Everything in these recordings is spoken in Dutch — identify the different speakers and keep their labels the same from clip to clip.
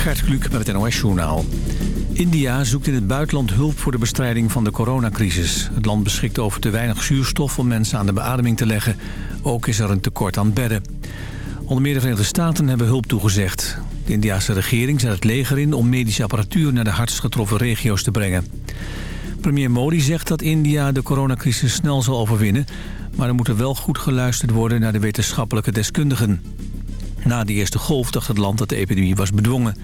Speaker 1: Gert Kluk met het NOS-journaal. India zoekt in het buitenland hulp voor de bestrijding van de coronacrisis. Het land beschikt over te weinig zuurstof om mensen aan de beademing te leggen. Ook is er een tekort aan bedden. Onder meer de Verenigde Staten hebben hulp toegezegd. De Indiase regering zet het leger in om medische apparatuur naar de hardst getroffen regio's te brengen. Premier Modi zegt dat India de coronacrisis snel zal overwinnen... maar er moet er wel goed geluisterd worden naar de wetenschappelijke deskundigen. Na de eerste golf dacht het land dat de epidemie was bedwongen.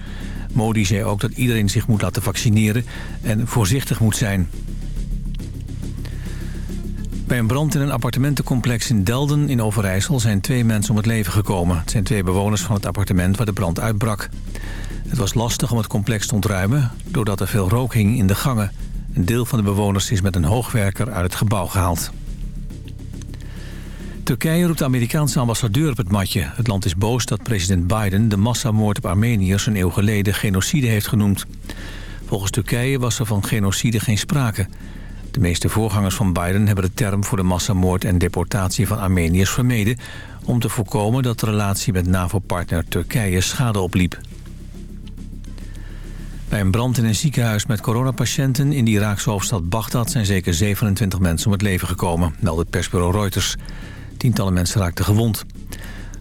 Speaker 1: Modi zei ook dat iedereen zich moet laten vaccineren en voorzichtig moet zijn. Bij een brand in een appartementencomplex in Delden in Overijssel zijn twee mensen om het leven gekomen. Het zijn twee bewoners van het appartement waar de brand uitbrak. Het was lastig om het complex te ontruimen doordat er veel rook hing in de gangen. Een deel van de bewoners is met een hoogwerker uit het gebouw gehaald. Turkije roept de Amerikaanse ambassadeur op het matje. Het land is boos dat president Biden de massamoord op Armeniërs een eeuw geleden genocide heeft genoemd. Volgens Turkije was er van genocide geen sprake. De meeste voorgangers van Biden hebben de term voor de massamoord en deportatie van Armeniërs vermeden... om te voorkomen dat de relatie met NAVO-partner Turkije schade opliep. Bij een brand in een ziekenhuis met coronapatiënten in de Iraakse hoofdstad Bagdad... zijn zeker 27 mensen om het leven gekomen, meldt het persbureau Reuters. Tientallen mensen raakten gewond.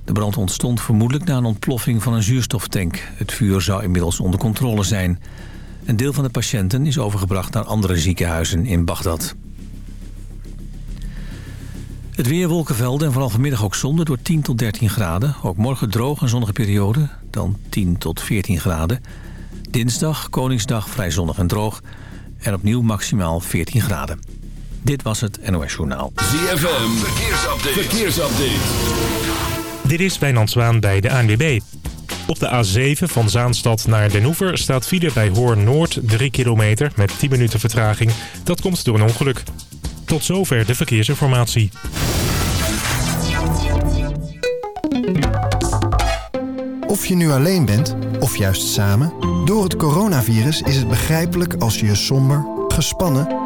Speaker 1: De brand ontstond vermoedelijk na een ontploffing van een zuurstoftank. Het vuur zou inmiddels onder controle zijn. Een deel van de patiënten is overgebracht naar andere ziekenhuizen in Bagdad. Het weer wolkenvelden en vooral vanmiddag ook zon door 10 tot 13 graden. Ook morgen droog en zonnige periode, dan 10 tot 14 graden. Dinsdag, Koningsdag, vrij zonnig en droog. En opnieuw maximaal 14 graden. Dit was het NOS Journaal.
Speaker 2: ZFM, verkeersupdate. verkeersupdate.
Speaker 3: Dit is Wijnand Zwaan bij de ANWB. Op de A7 van Zaanstad naar Den Hoever staat file bij Hoorn Noord 3 kilometer met 10 minuten vertraging. Dat komt door een ongeluk. Tot zover de verkeersinformatie.
Speaker 4: Of je nu alleen bent, of juist samen... door het coronavirus is het begrijpelijk als je je somber, gespannen...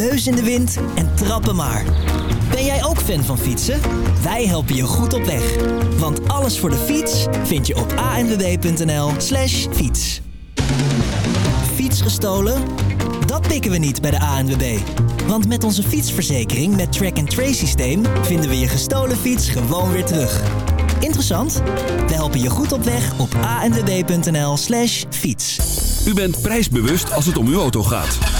Speaker 5: neus in de wind en trappen maar. Ben jij ook fan van fietsen? Wij helpen je goed op weg. Want alles voor de fiets vind je op anwb.nl slash fiets. Fiets gestolen? Dat pikken we niet bij de ANWB. Want met onze fietsverzekering met track-and-trace systeem... vinden we je gestolen fiets gewoon weer terug. Interessant? We helpen je goed op weg op anwb.nl slash fiets.
Speaker 2: U bent prijsbewust als het om uw auto gaat.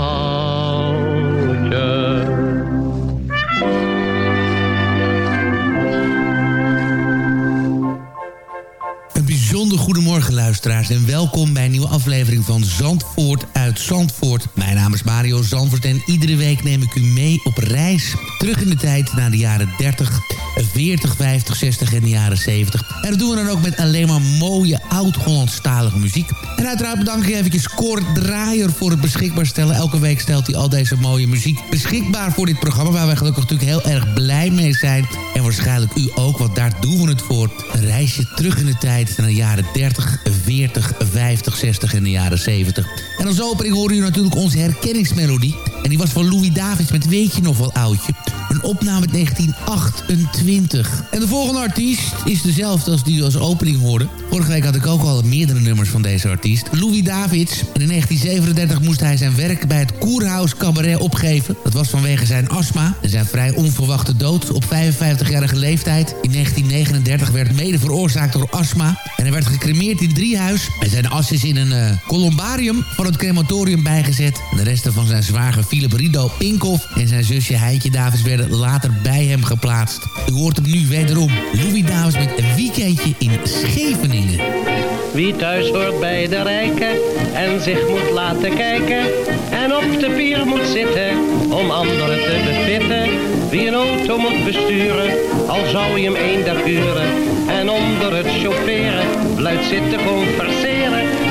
Speaker 6: Luisteraars. En welkom bij een nieuwe aflevering van Zandvoort uit Zandvoort. Mijn naam is Mario Zandvoort en iedere week neem ik u mee op reis. Terug in de tijd naar de jaren 30, 40, 50, 60 en de jaren 70. En dat doen we dan ook met alleen maar mooie oud-Hollandstalige muziek. En uiteraard bedank ik eventjes Cor Draaier voor het beschikbaar stellen. Elke week stelt hij al deze mooie muziek beschikbaar voor dit programma... waar wij gelukkig natuurlijk heel erg blij mee zijn. En waarschijnlijk u ook, want daar doen we het voor. Een reisje terug in de tijd naar de jaren 30, 40, 50, 60 en de jaren 70. En als opening horen u natuurlijk onze herkenningsmelodie. En die was van Louis Davids met Weet je nog wel oudje. Een opname uit 1928. En de volgende artiest is dezelfde als die u als opening hoorde. Vorige week had ik ook al meerdere nummers van deze artiest. Louis Davids. En in 1937 moest hij zijn werk bij het Koerhuis Cabaret opgeven. Dat was vanwege zijn astma en zijn vrij onverwachte dood op 55-jarige leeftijd. In 1939 werd mede veroorzaakt door astma. En hij werd gecremeerd in Driehuis. En zijn as is in een uh, columbarium van het crematorium bijgezet. De resten van zijn zwager Philip Rido Pinkhoff en zijn zusje Heintje Davids werden later bij hem geplaatst. U hoort hem nu wederom. Louis Davids met een weekendje in Scheveningen.
Speaker 7: Wie thuis hoort bij de rijken en zich moet laten kijken. En op de pier moet zitten om anderen te bevitten. Wie een auto moet besturen, al zou je hem één dag huren. En onder het chaufferen luid zitten converseren.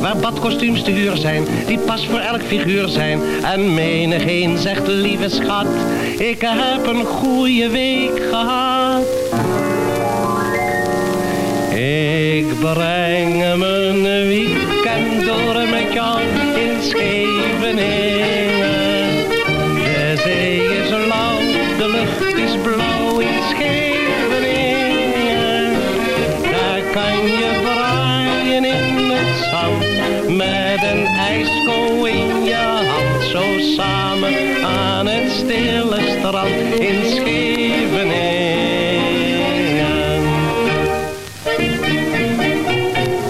Speaker 7: Waar badkostuums te huur zijn, die pas voor elk figuur zijn. En menig een zegt, lieve schat, ik heb een goede week gehad. Ik breng mijn weekend door met jou in Scheveningen. De zee is lauw, de lucht is blauw in Scheveningen. Daar kan je ijsko in je hand. Zo samen aan het stille strand in Scheveningen.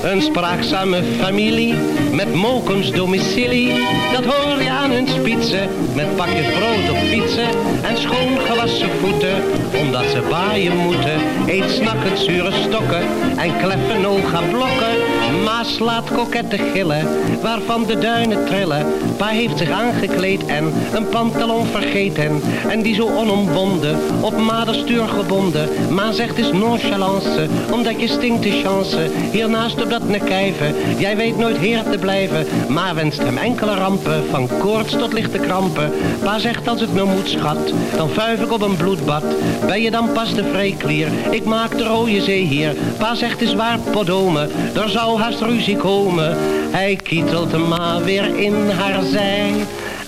Speaker 7: Een spraakzame familie met mokums domicilie. Dat hoor je aan hun spitsen met pakjes brood op fietsen en schoon gewassen voeten. Omdat ze baaien moeten, eet snakkend zure stokken en kleffen oga blokken. Ma slaat kokette gillen, waarvan de duinen trillen. Pa heeft zich aangekleed en een pantalon vergeten. En die zo onomwonden, op ma de stuur gebonden. Ma zegt is nonchalance, omdat je stinkt de chance. Hiernaast op dat nekijven, jij weet nooit heer te blijven. Ma wenst hem enkele rampen, van koorts tot lichte krampen. Pa zegt als het me moet schat, dan vuif ik op een bloedbad. Ben je dan pas de vreeklier, ik maak de rode zee hier. Pa zegt is waar podome, er zou haast ruzie komen. Hij kietelt ma weer in haar zij.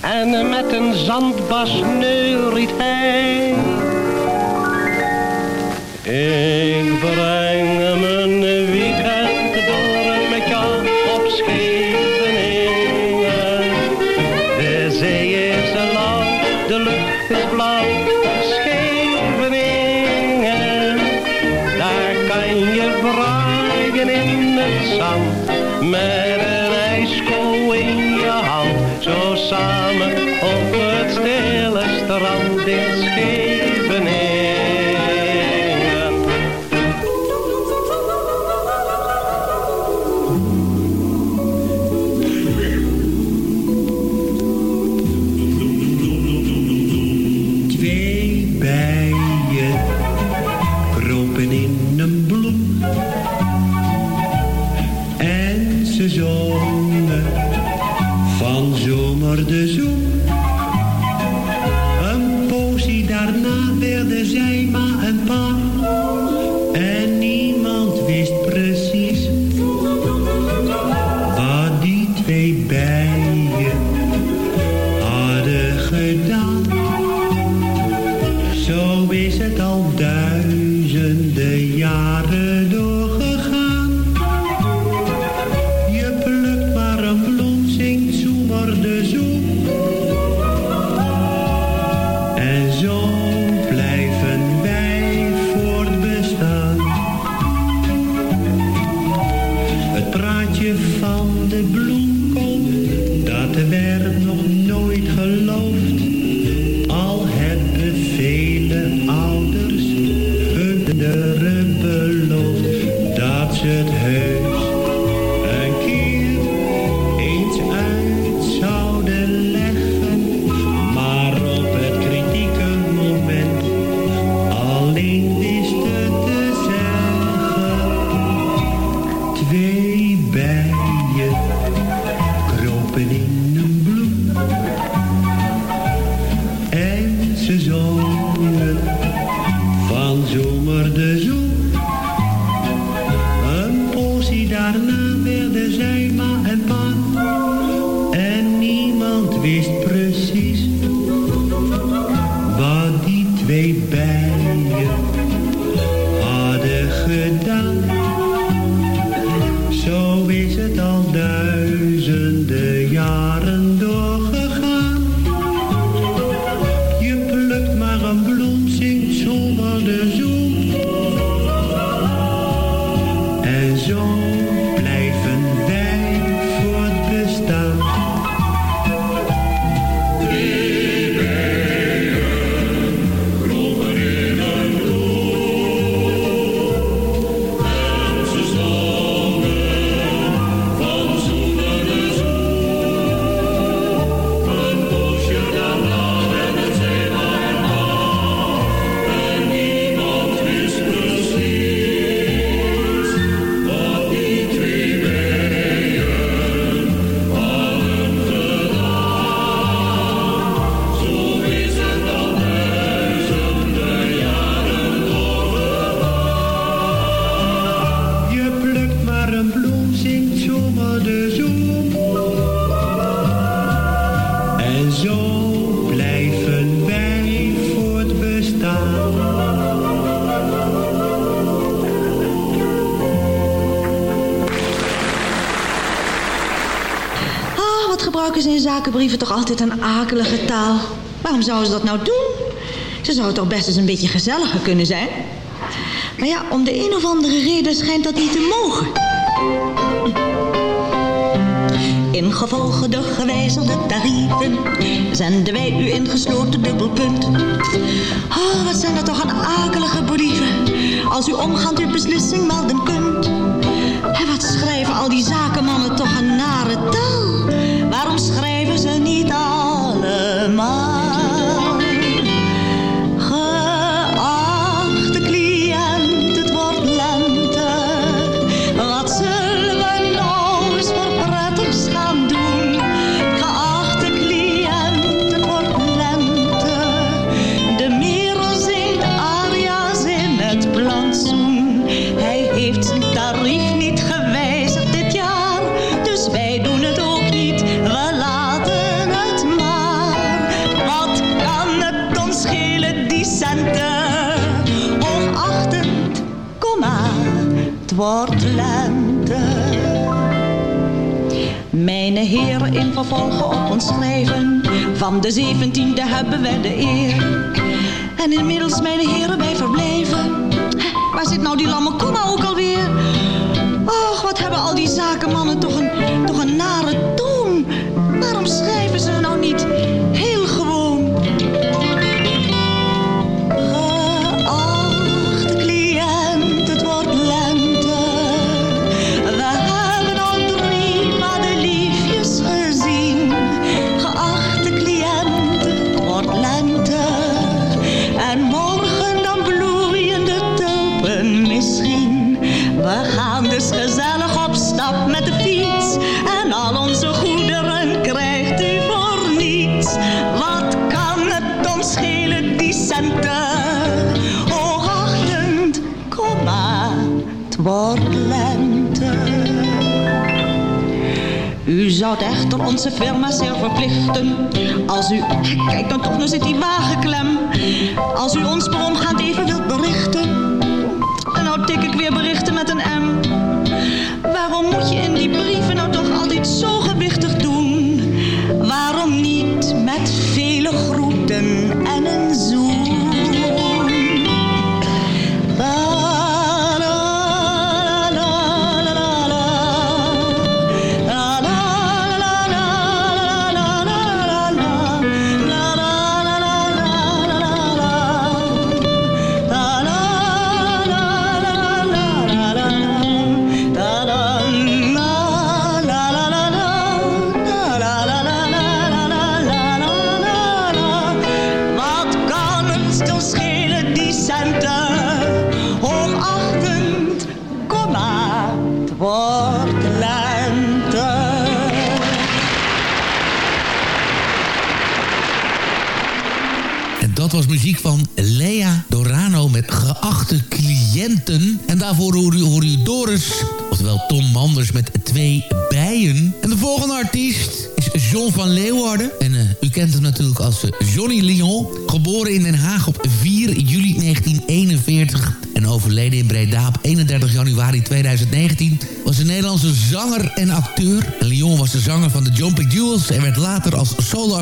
Speaker 7: En met een zandbas neuriet hij. Ik breng mijn weekend
Speaker 8: dingen hadden gedaan. Zo is het al. zou ze
Speaker 9: dat nou doen? Ze zou toch best eens een beetje gezelliger kunnen zijn? Maar ja, om de een of andere reden schijnt dat niet te mogen. Ingevolge de gewijzigde tarieven zenden wij u ingesloten dubbelpunt. Oh, wat zijn dat toch een akelige brieven als u omgaand uw beslissing melden kunt. En wat schrijven al die zakenmannen toch een nare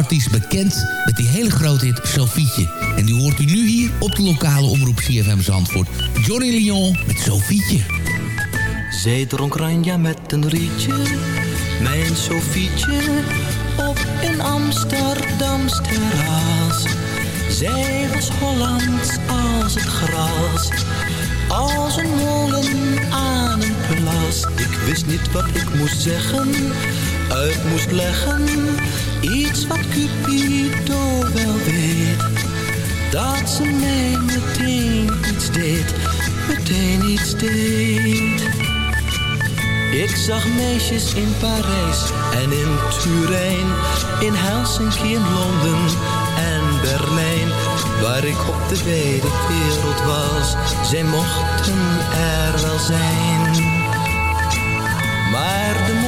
Speaker 6: soloartiest bekend met die hele grote hit Sofietje. En die hoort u nu hier op de lokale omroep CFM Zandvoort. Johnny Lyon met Sofietje.
Speaker 10: Zij dronk Ranja met een rietje, mijn Sofietje, op een Amsterdams terras. Zij was Hollands als het gras, als een molen aan een plas. Ik wist niet wat ik moest zeggen, uit moest leggen, iets wat Cupido wel weet. Dat ze mij meteen iets deed, meteen iets deed. Ik zag meisjes in Parijs en in Turijn, in Helsinki, in Londen en Berlijn. Waar ik op de wijde wereld was, zij mochten er wel zijn.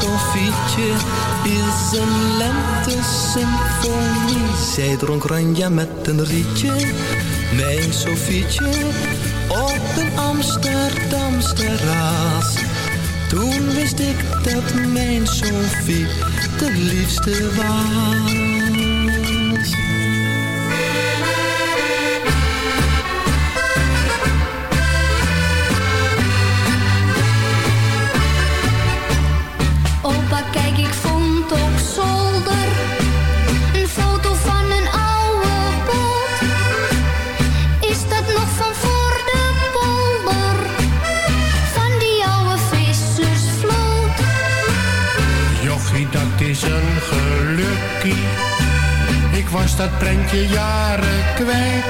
Speaker 10: Sofietje is een lente-symfonie. Zij dronk ranja met een rietje, mijn Sofietje, op een Amsterdams terras. Toen wist ik dat mijn Sofie de liefste was.
Speaker 11: Was dat prentje jaren kwijt.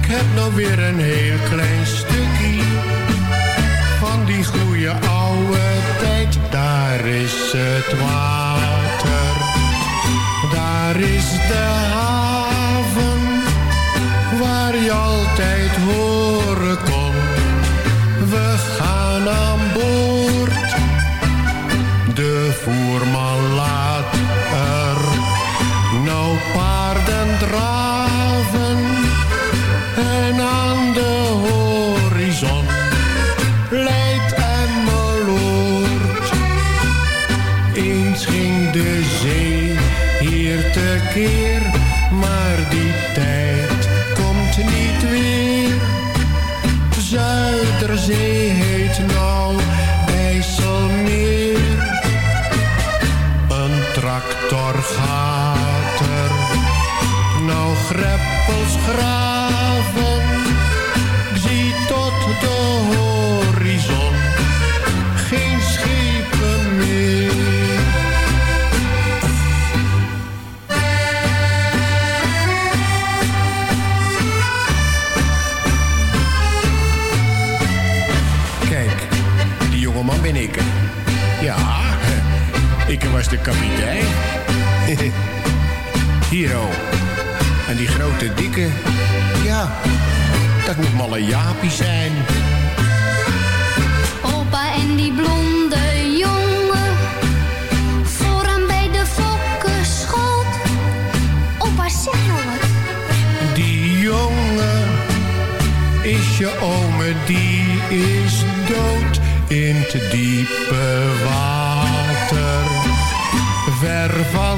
Speaker 11: Ik heb nou weer een heel klein stukje van die goede oude tijd. Daar is het water, daar is de haven, waar je altijd horen kon. We gaan aan boord, de voerman paarden draven en aan de horizon leidt Emmeloord. Eens ging de zee hier tekeer, maar was de kapitein. Hero. En die grote dikke, ja, dat moet malle Jaapie zijn.
Speaker 12: Opa en die blonde jongen, vooraan bij de fokkenschoot. Opa, zeg nou wat.
Speaker 11: Die jongen is je ome, die is dood in te diepe water.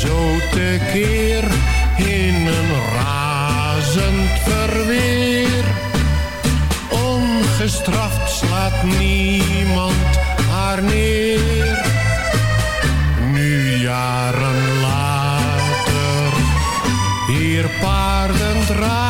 Speaker 11: zo tekeer in een razend verweer. Ongestraft slaat niemand haar neer. Nu jaren later, hier paarden draven,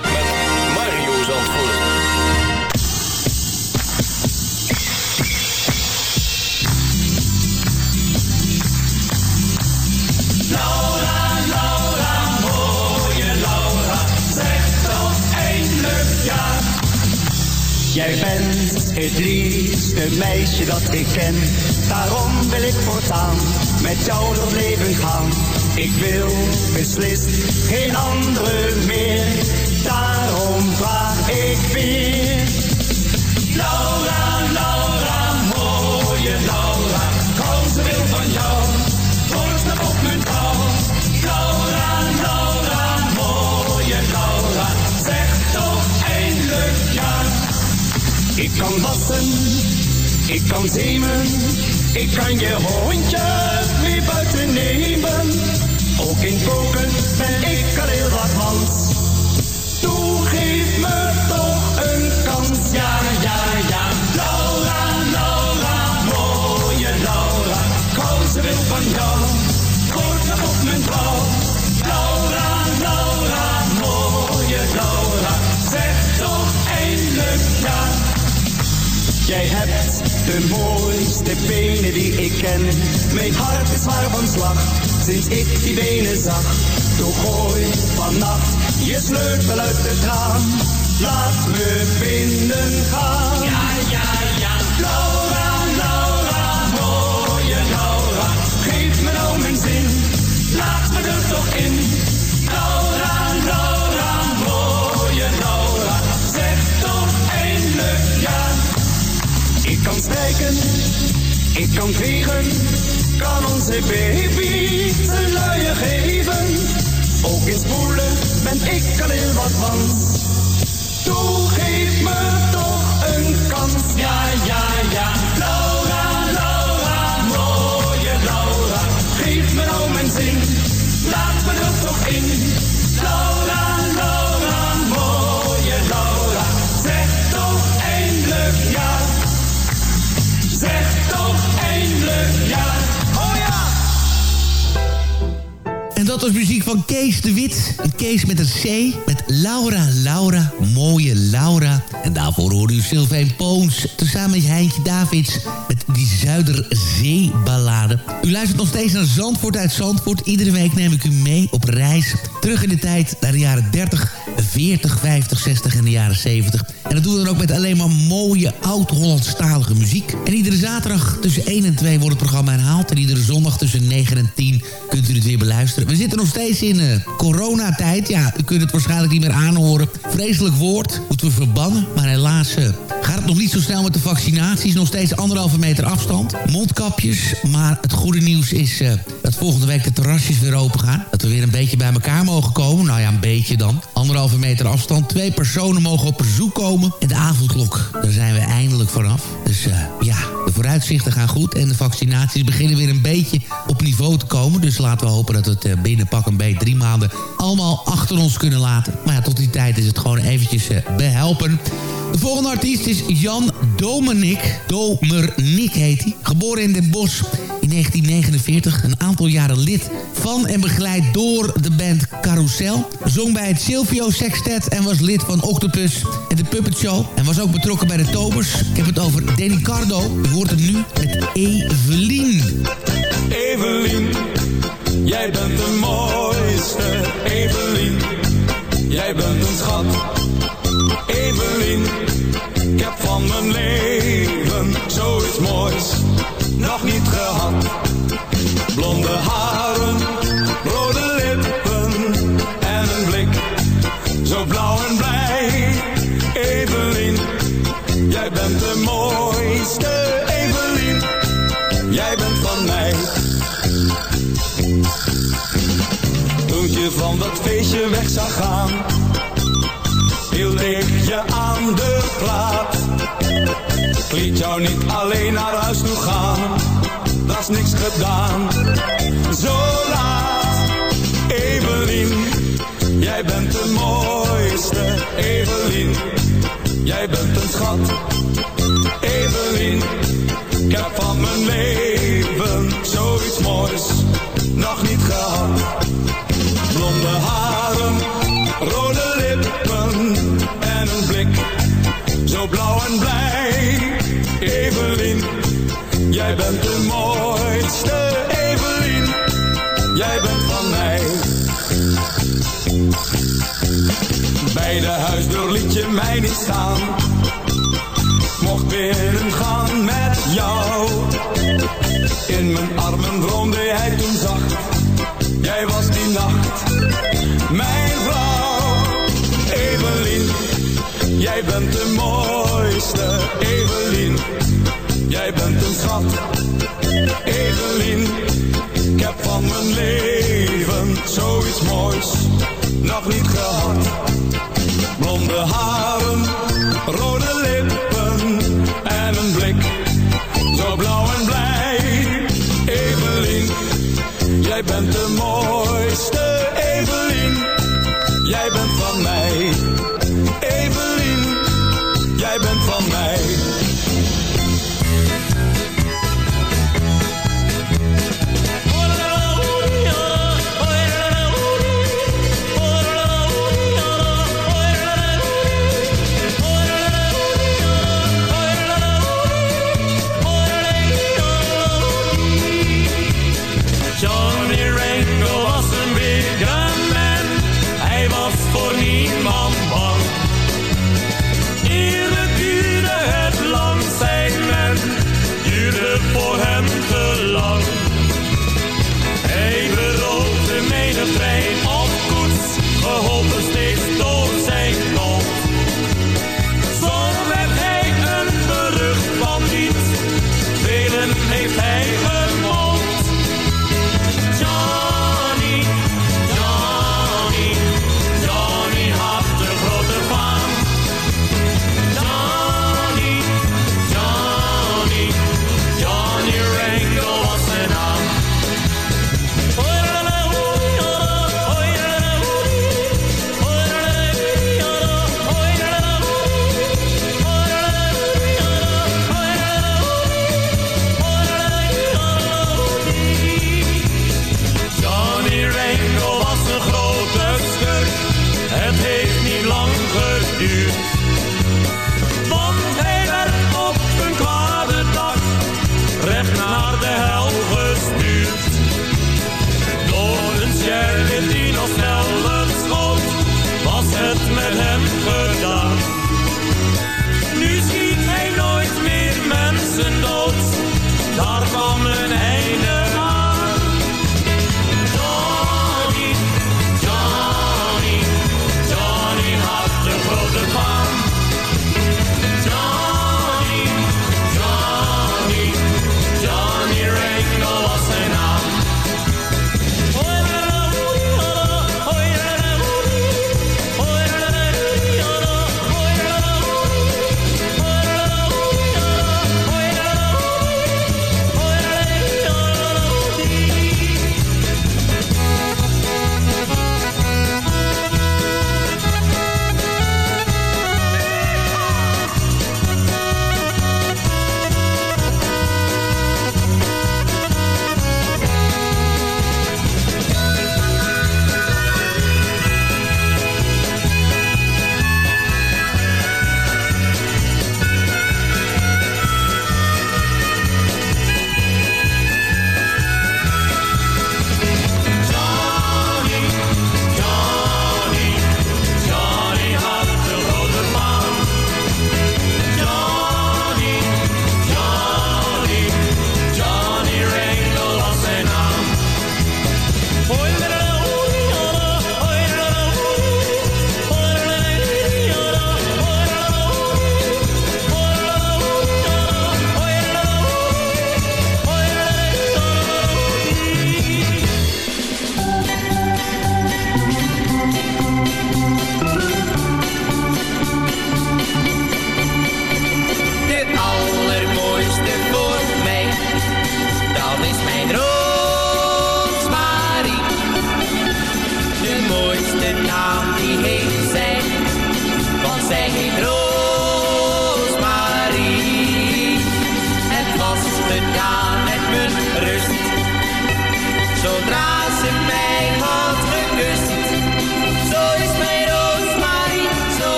Speaker 13: het liefste meisje dat ik ken. Daarom wil ik voortaan met jou door leven gaan. Ik wil beslist geen andere meer. Daarom vraag ik weer.
Speaker 14: Laura, Laura,
Speaker 13: Ik kan wassen, ik kan zeemen. Ik kan je hondje weer buiten nemen. Ook in koken ben ik al heel wat mans. Toe, geef me toch een kans. Ja, ja, ja.
Speaker 14: Laura, Laura, mooie Laura, ik hou zoveel van jou.
Speaker 13: Jij hebt de mooiste benen die ik ken. Mijn hart is zwaar van slag, sinds ik die benen zag. Toen gooi vannacht je sleutel uit het raam. Laat me binnen gaan.
Speaker 14: Ja, ja, ja. Laura, Laura, mooie Laura, geef me nou mijn zin. Laat me er toch in.
Speaker 13: Ik kan strijken, ik kan vliegen, kan onze baby een luier geven. Ook in spoelen ben ik al heel wat man. Toe, me toch
Speaker 6: dat was muziek van Kees de Wit. Kees met een C. Met Laura, Laura, mooie Laura. En daarvoor hoorde u Sylvain Poons. Tezamen met Heintje Davids. Met die Zuiderzeeballade. U luistert nog steeds naar Zandvoort uit Zandvoort. Iedere week neem ik u mee op reis. Terug in de tijd naar de jaren 30, 40, 50, 60 en de jaren 70. En dat doen we dan ook met alleen maar mooie oud-Hollandstalige muziek. En iedere zaterdag tussen 1 en 2 wordt het programma herhaald. En iedere zondag tussen 9 en 10 kunt u het weer beluisteren. We zitten nog steeds in uh, coronatijd. Ja, u kunt het waarschijnlijk niet meer aanhoren. Vreselijk woord, moeten we verbannen. Maar helaas uh, gaat het nog niet zo snel met de vaccinaties. Nog steeds anderhalve meter afstand. Mondkapjes. Maar het goede nieuws is uh, dat volgende week de terrasjes weer open gaan. Dat we weer een beetje bij elkaar mogen komen. Nou ja, een beetje dan. Anderhalve meter afstand. Twee personen mogen op bezoek komen. En de avondklok, daar zijn we eindelijk vanaf. Dus uh, ja, de vooruitzichten gaan goed. En de vaccinaties beginnen weer een beetje op niveau te komen. Dus laten we hopen dat we het uh, binnen pak een beetje drie maanden allemaal achter ons kunnen laten. Maar ja, tot die tijd is het gewoon eventjes uh, behelpen. De volgende artiest is Jan Domenik. Domernik heet hij. Geboren in Den Bosch in 1949. Een aantal jaren lid van en begeleid door de band Carousel. Zong bij het Silvio Sextet en was lid van Octopus en de Puppet Show. En was ook betrokken bij de Tobers. Ik heb het over Danny Cardo. U hoort nu met Evelien.
Speaker 13: Evelien, jij bent de mooiste. Evelien, jij bent een schat. Evelien, ik heb van mijn leven zoiets moois nog niet gehad. Blonde haren, rode lippen en een blik zo blauw en blij. Evelien, jij bent de mooiste. Evelien, jij bent van mij. Toen je van dat feestje weg zag gaan, hield ik je aan de plaat. Ik liet jou niet alleen naar huis toe gaan, dat is niks gedaan. Zo laat, Evelien, jij bent de mooiste. Evelien, jij bent een schat. Evelien, ik heb van mijn leven zoiets moois nog niet gehad. Blonde haren, rode lippen en een blik zo blauw en blij. Jij bent de mooiste. Evelien, jij bent van mij. Bij de huisdeur liet je mij niet staan. Mocht binnen gaan met jou. In mijn armen droomde hij toen zacht. Jij was die nacht mijn vrouw. Evelien, jij bent de mooiste. Evelien, jij bent een schat. Evelien, ik heb van mijn leven zoiets moois nog niet gehad. Blonde haren,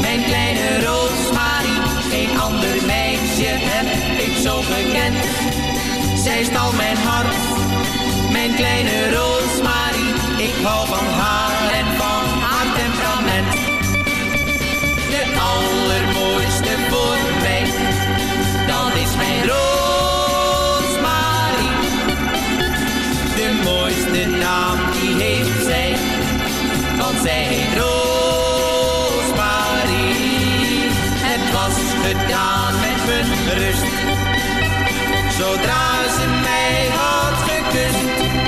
Speaker 15: mijn kleine Roosmarie. Geen ander meisje heb ik zo gekend. Zij stal mijn hart, mijn kleine Roosmarie. Ik hou van haar en van haar temperament. De allermooiste voor mij, dat is mijn Roosmarie. De mooiste naam die heeft zij, want zij heet Roosmarie. Zodra ze mij had gekust.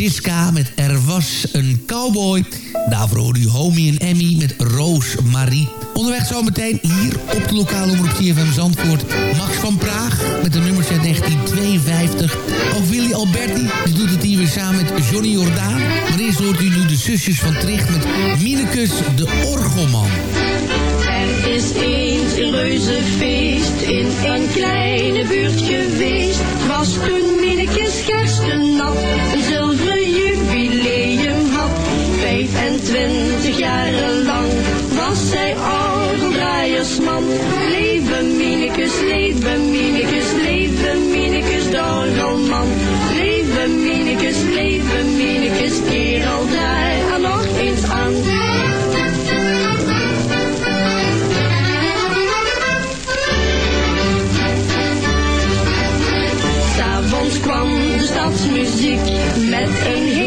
Speaker 6: Siska met Er was een cowboy. Daarvoor hoorde u Homie en Emmy met Roos Marie. Onderweg zometeen hier op de lokale omroep CFM Zandvoort. Max van Praag met de nummers uit 1952. Ook Willy Alberti die doet het hier weer samen met Johnny Jordaan. Maar eerst hoort u nu de zusjes van Tricht met Minekus de Orgelman.
Speaker 16: Er is eens een reuzenfeest in een kleine buurt geweest. Was toen Minekus nat. jarenlang was zij orgeldraaiersman. Leven Minicus, leven Minicus, leven Minicus, orgelman. Leven Minicus, leven Minicus, kerel draai er nog eens aan. S'avonds kwam de stadsmuziek met een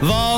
Speaker 17: Waar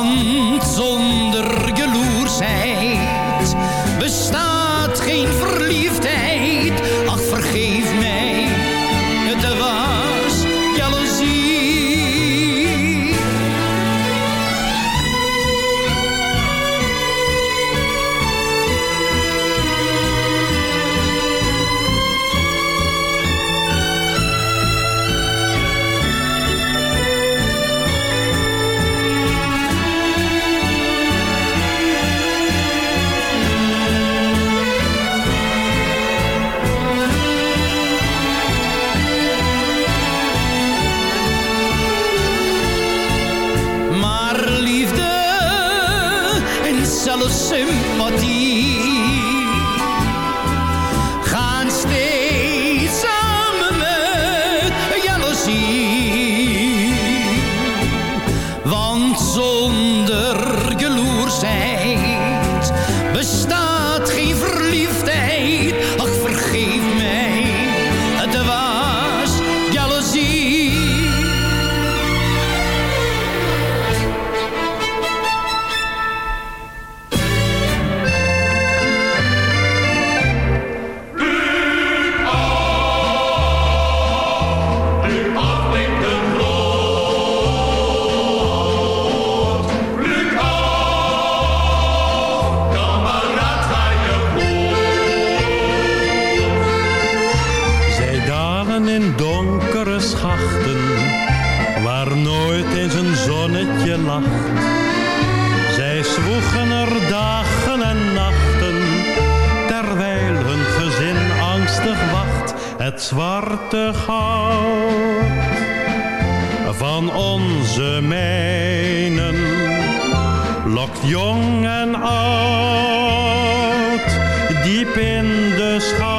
Speaker 17: Het
Speaker 18: zwarte goud van onze mijnen lokt jong en oud diep in de schacht.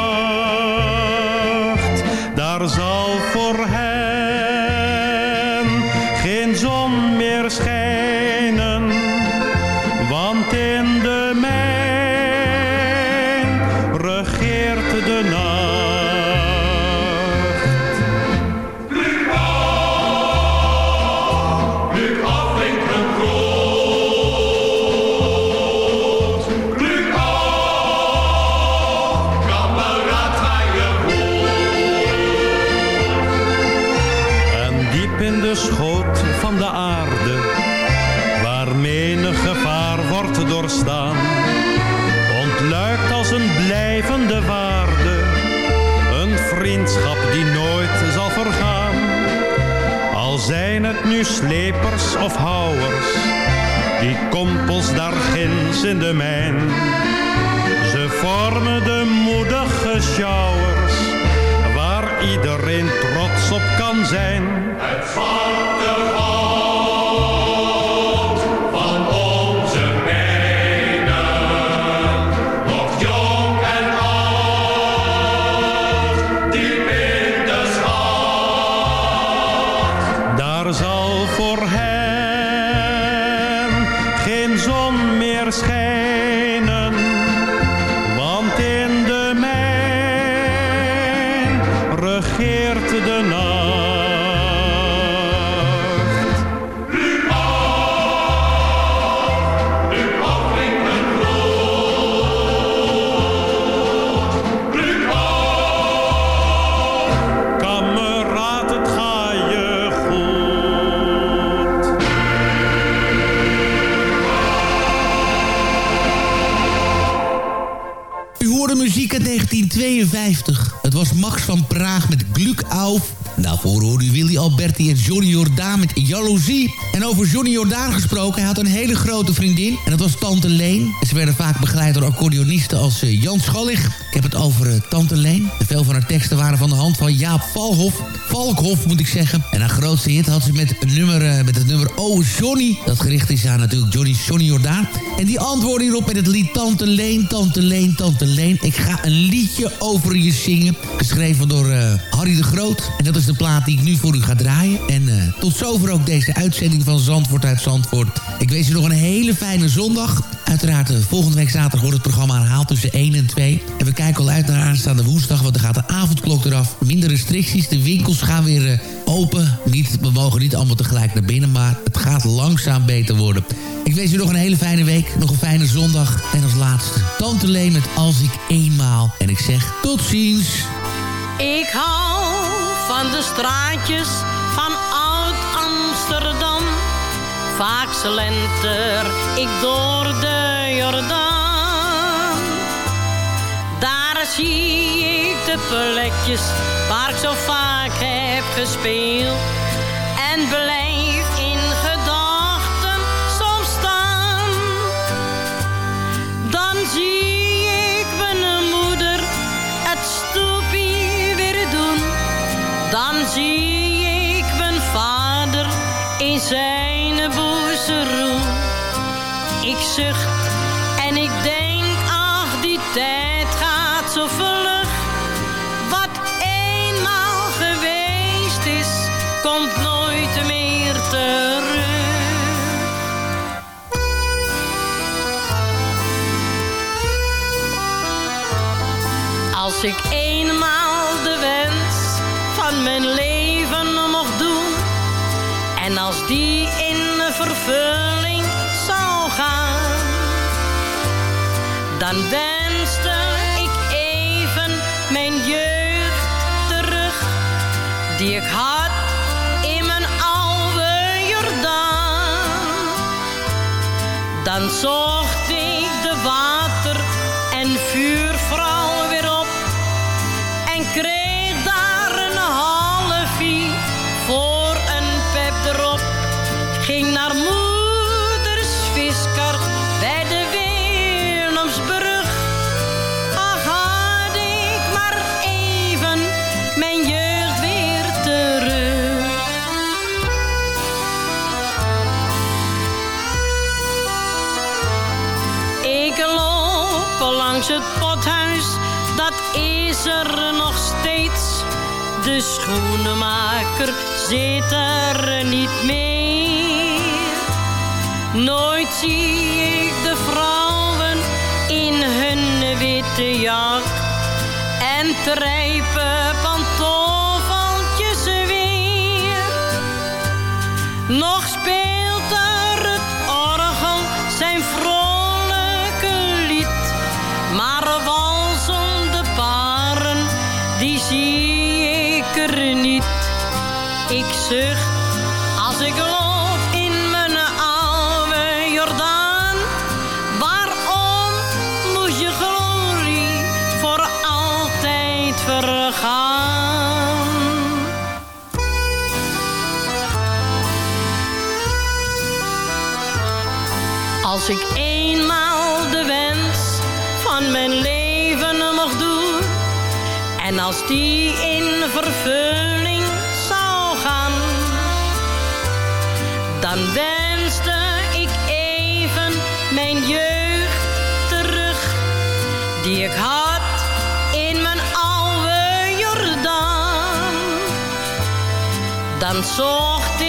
Speaker 18: In de mijn.
Speaker 6: Daarvoor hoorde u Willy Alberti en Johnny Jordaan met Jaloezie. En over Johnny Jordaan gesproken, hij had een hele grote vriendin. En dat was Tante Leen. En ze werden vaak begeleid door accordeonisten als eh, Jan Schallig. Ik heb het over eh, Tante Leen. En veel van haar teksten waren van de hand van Jaap Valhof. Valkhof moet ik zeggen. En haar grootste hit had ze met, nummer, eh, met het nummer Oh Johnny. Dat gericht is aan natuurlijk Johnny Johnny Jordaan. En die antwoordde hierop met het lied Tante Leen, Tante Leen, Tante Leen. Ik ga een liedje over je zingen. Geschreven door eh, Harry de Groot. En dat is de plaat die ik nu voor u ga draaien. En eh, tot zover ook deze uitzending van Zandvoort uit Zandvoort. Ik wens u nog een hele fijne zondag. Uiteraard, eh, volgende week zaterdag wordt het programma herhaald tussen 1 en 2. En we kijken al uit naar aanstaande woensdag, want dan gaat de avondklok eraf. Minder restricties, de winkels gaan weer eh, open. Niet, we mogen niet allemaal tegelijk naar binnen, maar het gaat langzaam beter worden. Ik wens u nog een hele fijne week, nog een fijne zondag. En als laatste, Tante Leen met Als ik eenmaal. En ik zeg tot ziens.
Speaker 19: Ik hou van de straatjes Vaak slenter ik door de Jordaan. Daar zie ik de plekjes waar ik zo vaak heb gespeeld. En blijf in gedachten soms staan. Dan zie ik mijn moeder het stoepie weer doen. Dan zie ik mijn vader in zijn En ik denk, ach, die tijd gaat zo vlug. Wat eenmaal geweest is, komt nooit meer terug. Als ik eenmaal de wens van mijn leven mocht doen. En als die in vervulling Dan wenste ik even mijn jeugd terug. Die ik had in mijn oude Jordaan. Dan zocht is er nog steeds. De schoenenmaker zit er niet meer. Nooit zie ik de vrouwen in hun witte jak en trijpen pantoffeltjes weer. Nog speelt als die in vervulling zou gaan. Dan wenste ik even mijn jeugd terug. Die ik had in mijn oude Jordaan. Dan zocht ik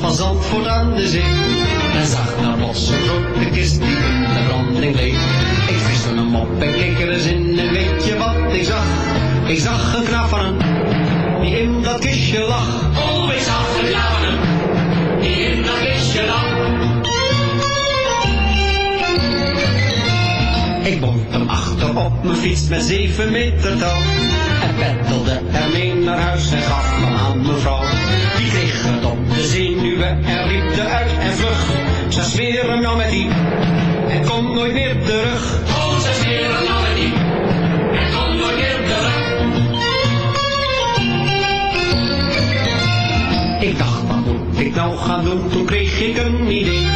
Speaker 20: van Zandvoort aan de zee. En zag naar bos een grote kist die in de branding leek. Ik viste hem op en keek er in en weet je wat ik zag? Ik zag een hem, die in dat kistje lag. Oh, ik zag een hem, die in dat kistje lag. Ik bond hem achter op mijn fiets met zeven meter touw. En peddelde ermee naar huis en gaf me aan mevrouw. Die kreeg het op de zenuwen en riep uit en vlug. Ze smeren hem nou met die en komt nooit meer terug. Oh, ze smeren hem nou met die en komt nooit meer terug. Ik dacht, wat moet ik nou gaan doen? Toen kreeg ik een idee.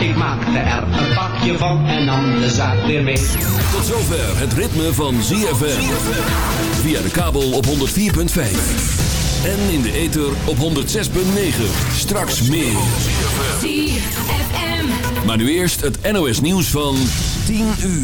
Speaker 20: Ik maakte er een van en nam de zaak weer mee.
Speaker 2: Tot zover het ritme van ZFM. Via de kabel op 104.5. En in de ether op 106.9. Straks meer.
Speaker 21: ZFM.
Speaker 2: Maar nu eerst het NOS nieuws van 10 uur.